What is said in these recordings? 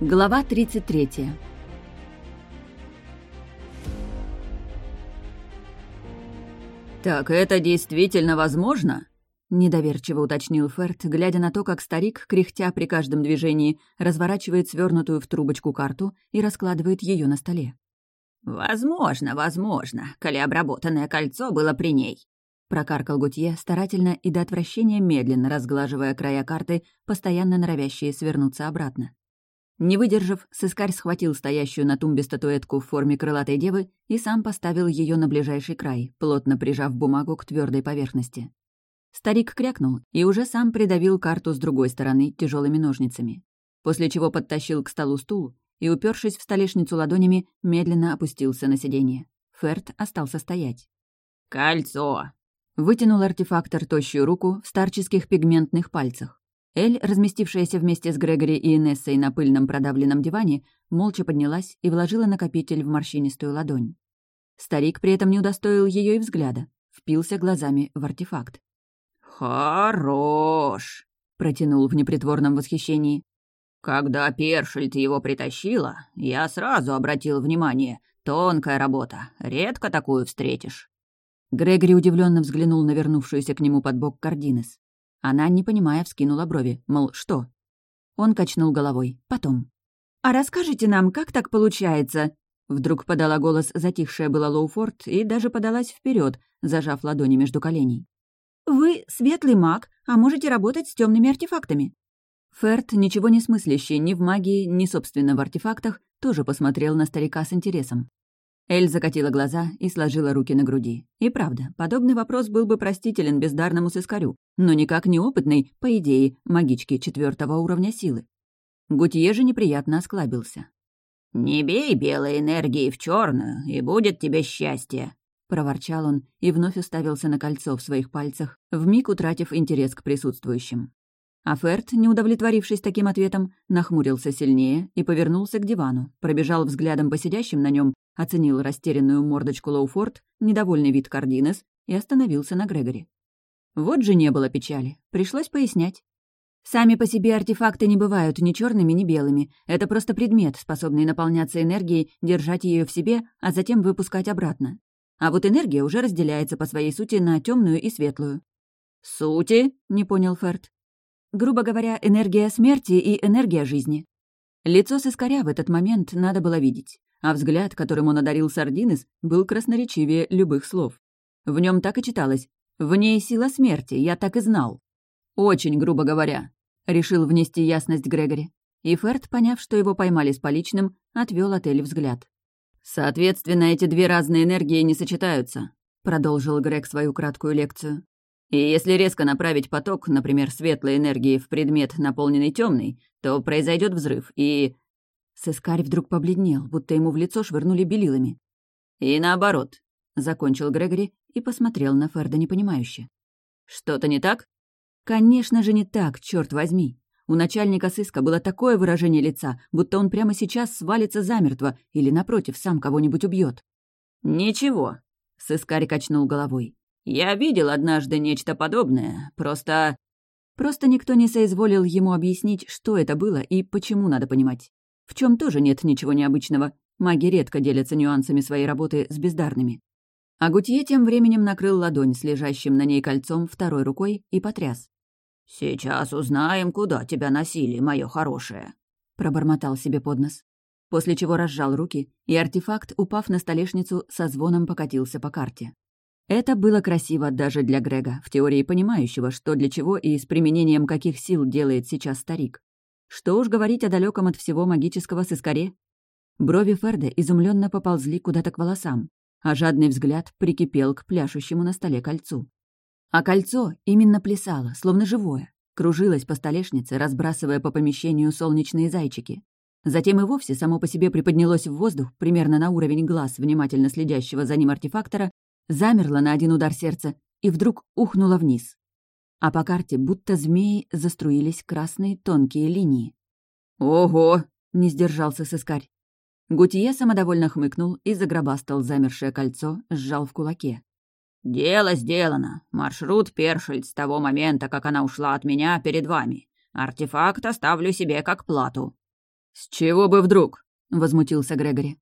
Глава 33 «Так это действительно возможно?» — недоверчиво уточнил Ферд, глядя на то, как старик, кряхтя при каждом движении, разворачивает свернутую в трубочку карту и раскладывает ее на столе. «Возможно, возможно, коли обработанное кольцо было при ней», — прокаркал Гутье, старательно и до отвращения медленно разглаживая края карты, постоянно норовящие свернуться обратно. Не выдержав, сыскарь схватил стоящую на тумбе статуэтку в форме крылатой девы и сам поставил ее на ближайший край, плотно прижав бумагу к твердой поверхности. Старик крякнул и уже сам придавил карту с другой стороны тяжелыми ножницами, после чего подтащил к столу стул и, упершись в столешницу ладонями, медленно опустился на сиденье. Ферд остался стоять. «Кольцо!» Вытянул артефактор тощую руку в старческих пигментных пальцах. Эль, разместившаяся вместе с Грегори и Инессой на пыльном продавленном диване, молча поднялась и вложила накопитель в морщинистую ладонь. Старик при этом не удостоил ее и взгляда, впился глазами в артефакт. «Хорош!» — протянул в непритворном восхищении. «Когда Першельд его притащила, я сразу обратил внимание. Тонкая работа, редко такую встретишь». Грегори удивленно взглянул на вернувшуюся к нему под бок Кардинес. Она, не понимая, вскинула брови, мол, что? Он качнул головой. Потом. «А расскажите нам, как так получается?» Вдруг подала голос затихшая была Лоуфорд и даже подалась вперед, зажав ладони между коленей. «Вы светлый маг, а можете работать с темными артефактами». Ферд, ничего не смыслящий ни в магии, ни, собственно, в артефактах, тоже посмотрел на старика с интересом. Эль закатила глаза и сложила руки на груди. И правда, подобный вопрос был бы простителен бездарному сыскарю, но никак не опытной, по идее, магичке четвертого уровня силы. Гутье же неприятно осклабился. «Не бей белой энергии в черную, и будет тебе счастье», — проворчал он и вновь уставился на кольцо в своих пальцах, вмиг утратив интерес к присутствующим. Аферт, не удовлетворившись таким ответом, нахмурился сильнее и повернулся к дивану, пробежал взглядом по сидящим на нем, оценил растерянную мордочку Лоуфорд, недовольный вид Кардинес и остановился на Грегори. Вот же не было печали, пришлось пояснять. Сами по себе артефакты не бывают ни черными, ни белыми. Это просто предмет, способный наполняться энергией, держать ее в себе, а затем выпускать обратно. А вот энергия уже разделяется по своей сути на темную и светлую. «Сути?» — не понял Ферд. Грубо говоря, энергия смерти и энергия жизни. Лицо сыскаря в этот момент надо было видеть, а взгляд, которым он одарил Сардинес, был красноречивее любых слов. В нем так и читалось «В ней сила смерти, я так и знал». Очень грубо говоря, решил внести ясность Грегори. И Ферд, поняв, что его поймали с поличным, отвел от Элли взгляд. «Соответственно, эти две разные энергии не сочетаются», — продолжил Грег свою краткую лекцию. И если резко направить поток, например, светлой энергии в предмет, наполненный темный, то произойдет взрыв, и... Сыскарь вдруг побледнел, будто ему в лицо швырнули белилами. «И наоборот», — закончил Грегори и посмотрел на Ферда непонимающе. «Что-то не так?» «Конечно же не так, черт возьми!» У начальника сыска было такое выражение лица, будто он прямо сейчас свалится замертво или, напротив, сам кого-нибудь убьет. «Ничего», — сыскарь качнул головой. «Я видел однажды нечто подобное, просто...» Просто никто не соизволил ему объяснить, что это было и почему надо понимать. В чем тоже нет ничего необычного. Маги редко делятся нюансами своей работы с бездарными. А Гутье тем временем накрыл ладонь с лежащим на ней кольцом второй рукой и потряс. «Сейчас узнаем, куда тебя носили, мое хорошее», — пробормотал себе под нос. После чего разжал руки, и артефакт, упав на столешницу, со звоном покатился по карте. Это было красиво даже для Грега, в теории понимающего, что для чего и с применением каких сил делает сейчас старик. Что уж говорить о далеком от всего магического сыскаре. Брови Ферда изумленно поползли куда-то к волосам, а жадный взгляд прикипел к пляшущему на столе кольцу. А кольцо именно плясало, словно живое, кружилось по столешнице, разбрасывая по помещению солнечные зайчики. Затем и вовсе само по себе приподнялось в воздух, примерно на уровень глаз внимательно следящего за ним артефактора, замерла на один удар сердца и вдруг ухнула вниз. А по карте будто змеи заструились красные тонкие линии. «Ого!» — не сдержался сыскарь. Гутье самодовольно хмыкнул и загробастал замершее кольцо, сжал в кулаке. «Дело сделано. Маршрут Першельд с того момента, как она ушла от меня, перед вами. Артефакт оставлю себе как плату». «С чего бы вдруг?» — возмутился Грегори.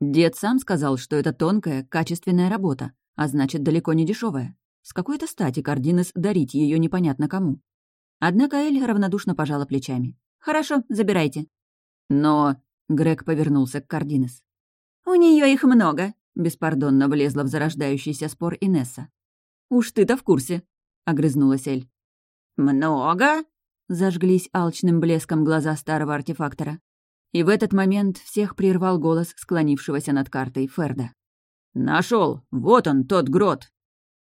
Дед сам сказал, что это тонкая, качественная работа, а значит, далеко не дешевая. С какой-то стати Кардинес дарить ее непонятно кому. Однако Эль равнодушно пожала плечами. «Хорошо, забирайте». «Но...» — Грег повернулся к Кардинес. «У нее их много», — беспардонно влезла в зарождающийся спор Инесса. «Уж ты-то в курсе», — огрызнулась Эль. «Много?» — зажглись алчным блеском глаза старого артефактора. И в этот момент всех прервал голос склонившегося над картой Ферда. Нашел! Вот он, тот грот!